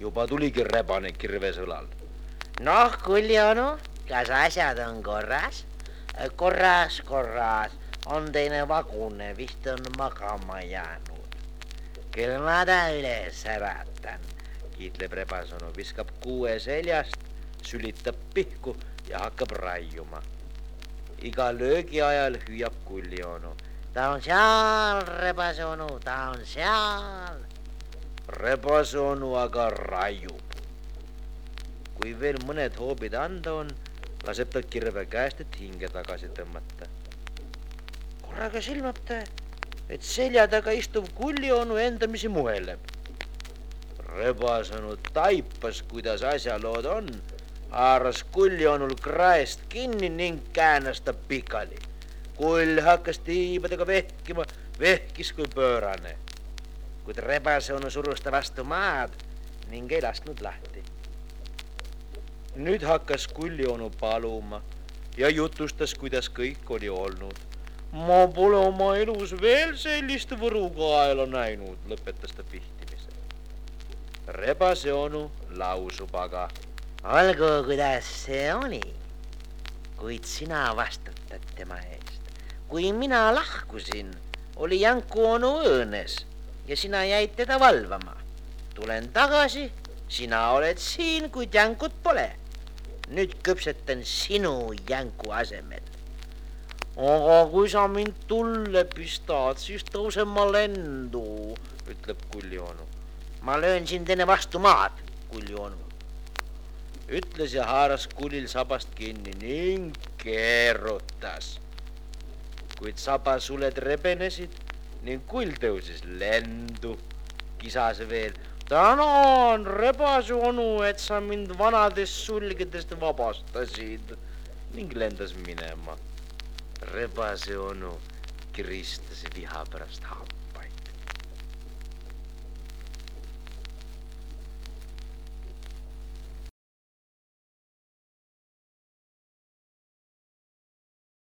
juba tuligi rebane kirves õlal. noh, Kulli-onu, kas asjad on korras? korras, korras, on teine vagune, vist on magama jäänud. küll ma ta üles äratan, kiitleb rebasonu, viskab kuue seljast, sülitab pihku ja hakkab raiuma. iga löögi ajal hüüab Kulli-onu. ta on seal, rebasonu, ta on seal rebasonu aga raiub. kui veel mõned hoobid anda on, laseb ta kirve käest, et hinge tagasi tõmmata. korraga silmab ta, et selja taga istuv kullionu endamisi muheleb. rebasonu taipas, kuidas asjalood on, haaras kullionul kraest kinni ning käänas ta pikali. kull hakkas tiibadega vehkima, vehkis kui pöörane kuid rebasonu surus ta vastu maad ning ei lasknud lahti. nüüd hakkas Kullionu paluma ja jutustas, kuidas kõik oli olnud. ma pole oma elus veel sellist võrukaela näinud, lõpetas ta pihtimise. rebase onu lausub aga. olgu, kuidas see oli, kuid sina vastutad tema eest. kui mina lahkusin, oli Janku onu õõnes ja sina jäid teda valvama. tulen tagasi, sina oled siin, kuid jänkut pole. nüüd küpsetan sinu jänku asemel. aga kui sa mind tulle pistad, siis tõusen ma lendu, ütleb Kullionu. ma löön sind enne vastu maad, Kullionu. ütles ja haaras kulil sabast kinni ning keerutas. kuid sabasuled rebenesid ning kull tõusis lendu, kisas veel. tänan, rebase onu, et sa mind vanadest sulgedest vabastasid ning lendas minema. rebase onu kiristas viha pärast happi.